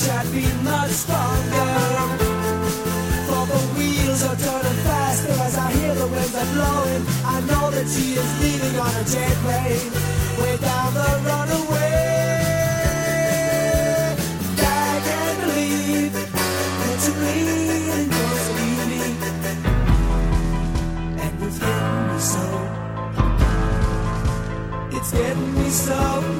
Wish I'd been much stronger. For the wheels are turning faster as I hear the winds are blowing. I know that she is leaving on a jet plane way down the runaway. I can't believe that you really wants to leave me, and it's getting me so. It's getting me so.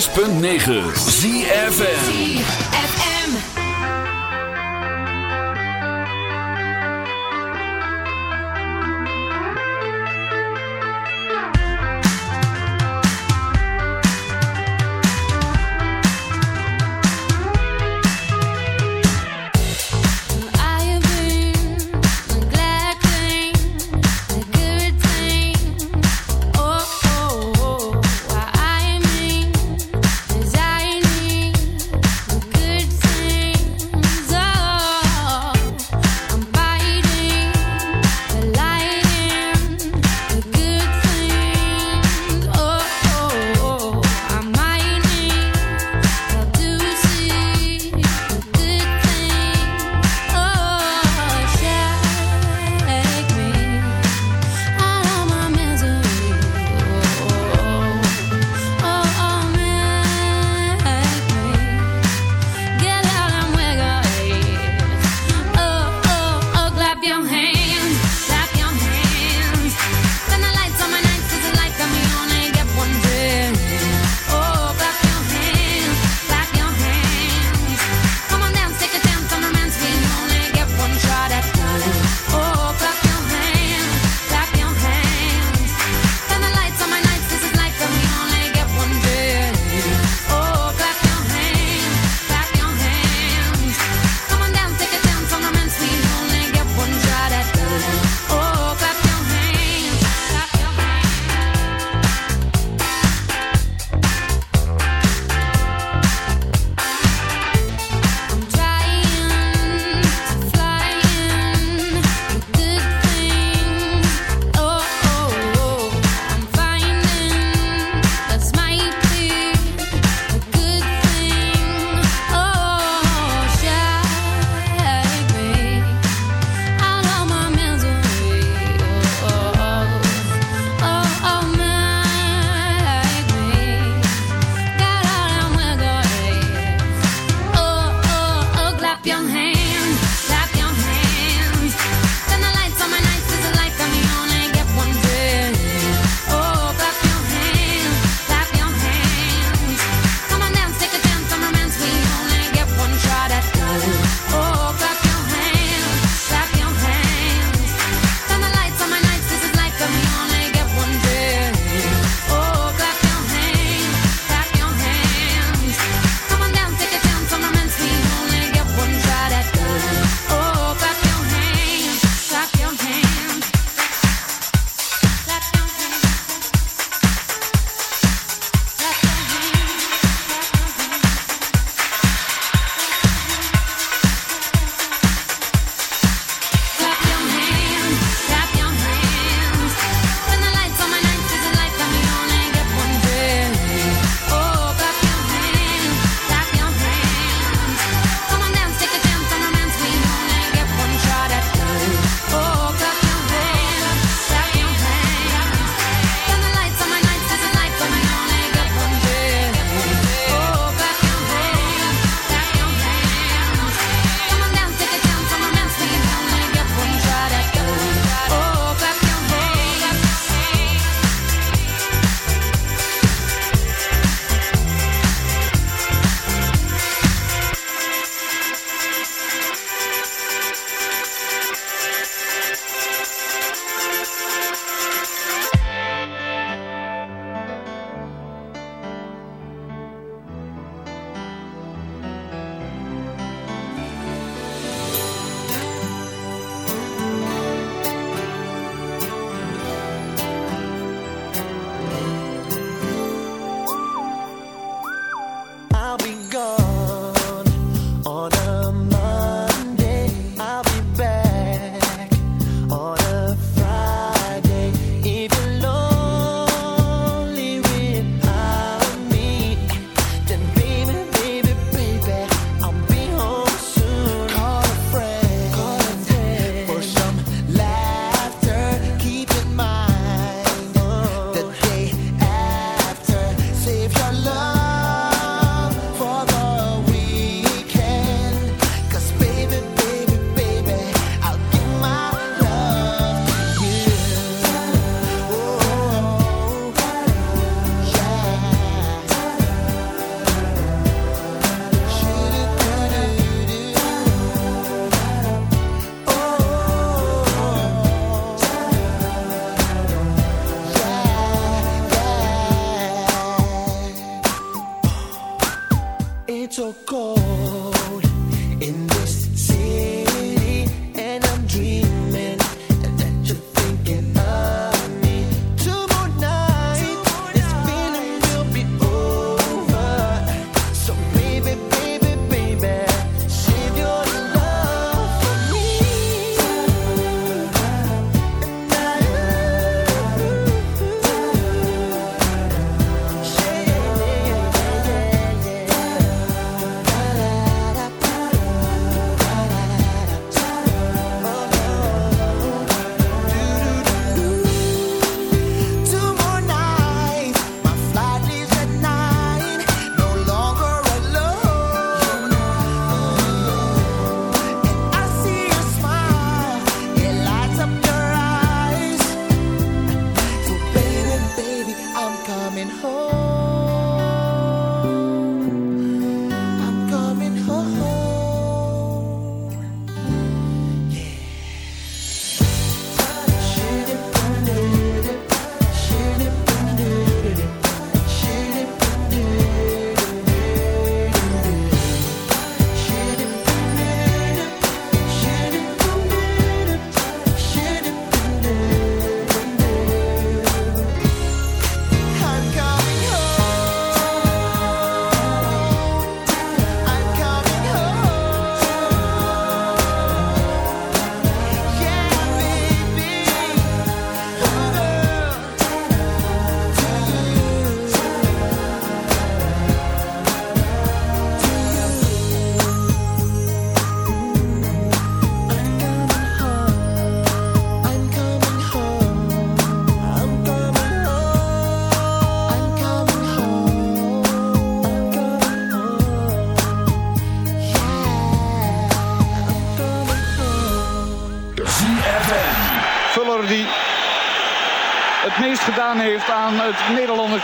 106.9 ZFN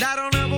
I don't ever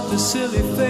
Just a silly phase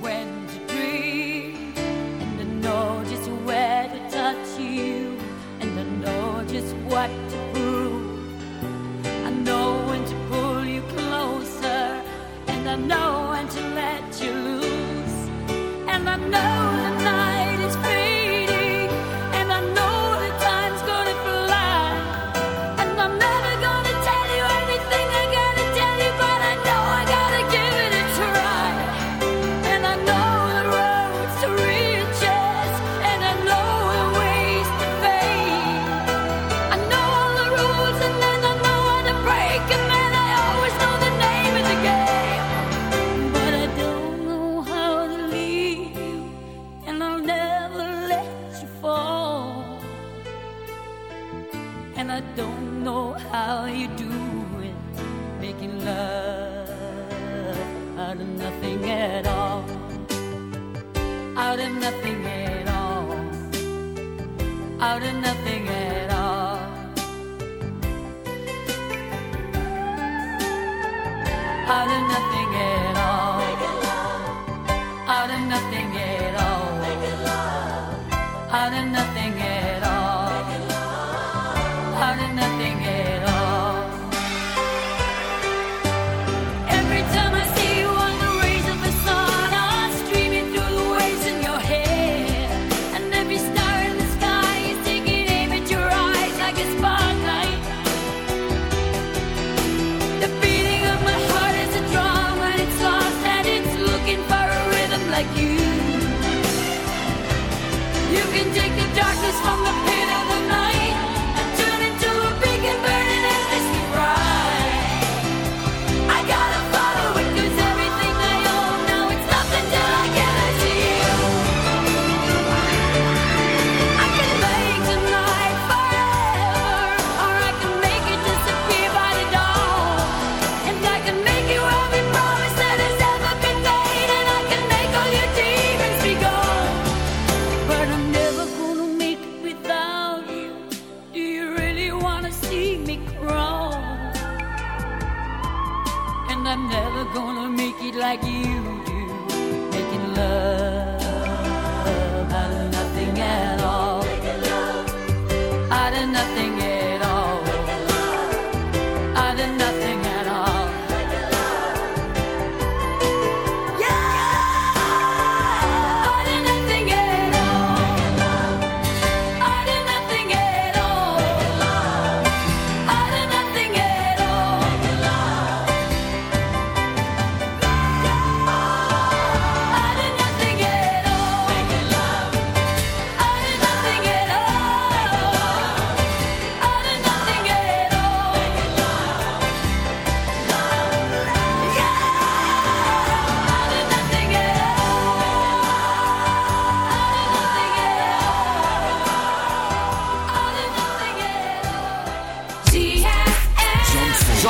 I know when to let you loose.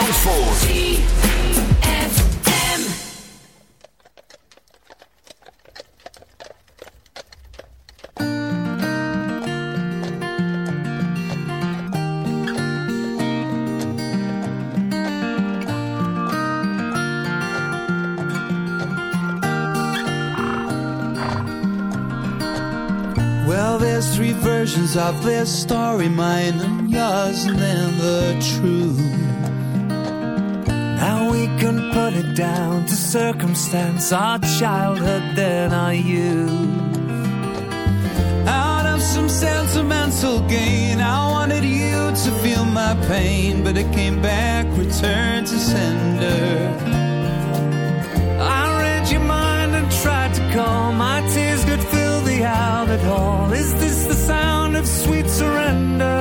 Zandvoort. Well, there's three versions of this story, mine and yours, and then the truth. We can put it down to circumstance, our childhood, then our youth. Out of some sentimental gain, I wanted you to feel my pain, but it came back, returned to sender. I read your mind and tried to calm my tears could fill the Albert Hall. Is this the sound of sweet surrender?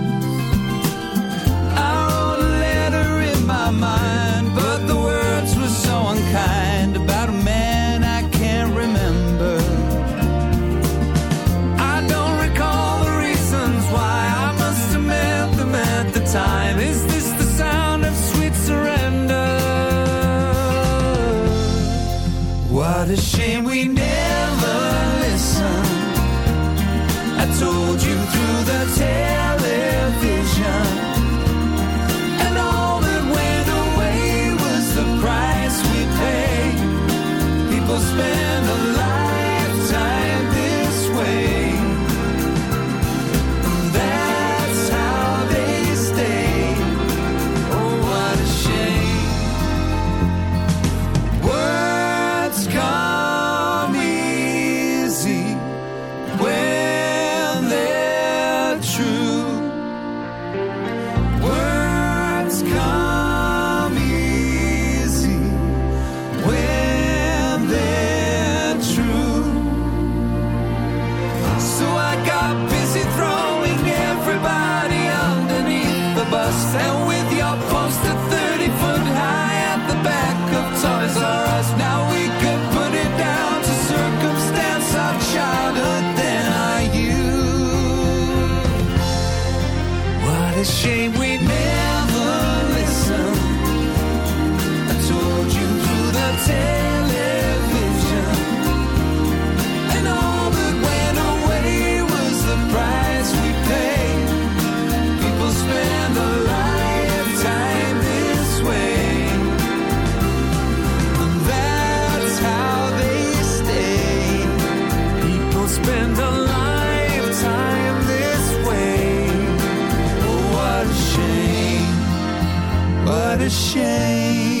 I told you through the television. Shame.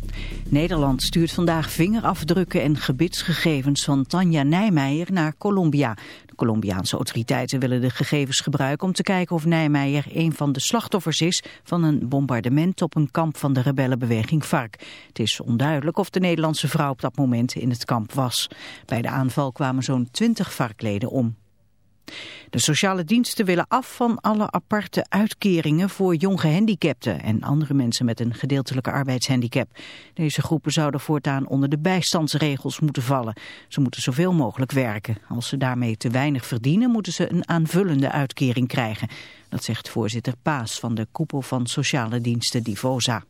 Nederland stuurt vandaag vingerafdrukken en gebitsgegevens van Tanja Nijmeijer naar Colombia. De Colombiaanse autoriteiten willen de gegevens gebruiken om te kijken of Nijmeijer een van de slachtoffers is van een bombardement op een kamp van de rebellenbeweging FARC. Het is onduidelijk of de Nederlandse vrouw op dat moment in het kamp was. Bij de aanval kwamen zo'n 20 FARC-leden om. De sociale diensten willen af van alle aparte uitkeringen voor jonggehandicapten en andere mensen met een gedeeltelijke arbeidshandicap. Deze groepen zouden voortaan onder de bijstandsregels moeten vallen. Ze moeten zoveel mogelijk werken. Als ze daarmee te weinig verdienen, moeten ze een aanvullende uitkering krijgen. Dat zegt voorzitter Paas van de koepel van sociale diensten Divosa.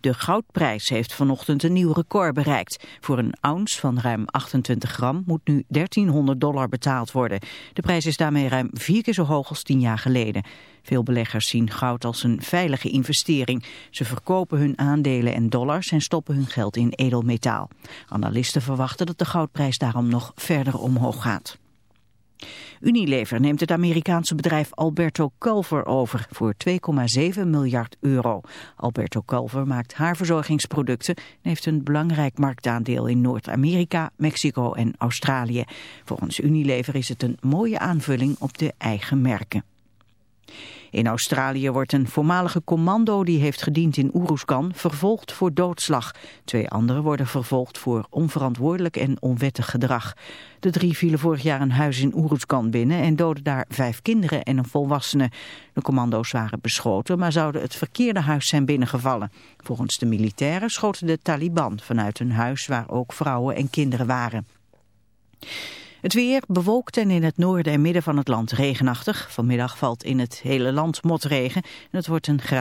De goudprijs heeft vanochtend een nieuw record bereikt. Voor een ounce van ruim 28 gram moet nu 1300 dollar betaald worden. De prijs is daarmee ruim vier keer zo hoog als tien jaar geleden. Veel beleggers zien goud als een veilige investering. Ze verkopen hun aandelen en dollars en stoppen hun geld in edelmetaal. Analisten verwachten dat de goudprijs daarom nog verder omhoog gaat. Unilever neemt het Amerikaanse bedrijf Alberto Culver over voor 2,7 miljard euro. Alberto Culver maakt haarverzorgingsproducten en heeft een belangrijk marktaandeel in Noord-Amerika, Mexico en Australië. Volgens Unilever is het een mooie aanvulling op de eigen merken. In Australië wordt een voormalige commando die heeft gediend in Oeroeskan vervolgd voor doodslag. Twee anderen worden vervolgd voor onverantwoordelijk en onwettig gedrag. De drie vielen vorig jaar een huis in Oeroeskan binnen en doden daar vijf kinderen en een volwassene. De commando's waren beschoten, maar zouden het verkeerde huis zijn binnengevallen. Volgens de militairen schoten de Taliban vanuit een huis waar ook vrouwen en kinderen waren. Het weer bewolkt en in het noorden en midden van het land regenachtig. Vanmiddag valt in het hele land motregen en het wordt een graad.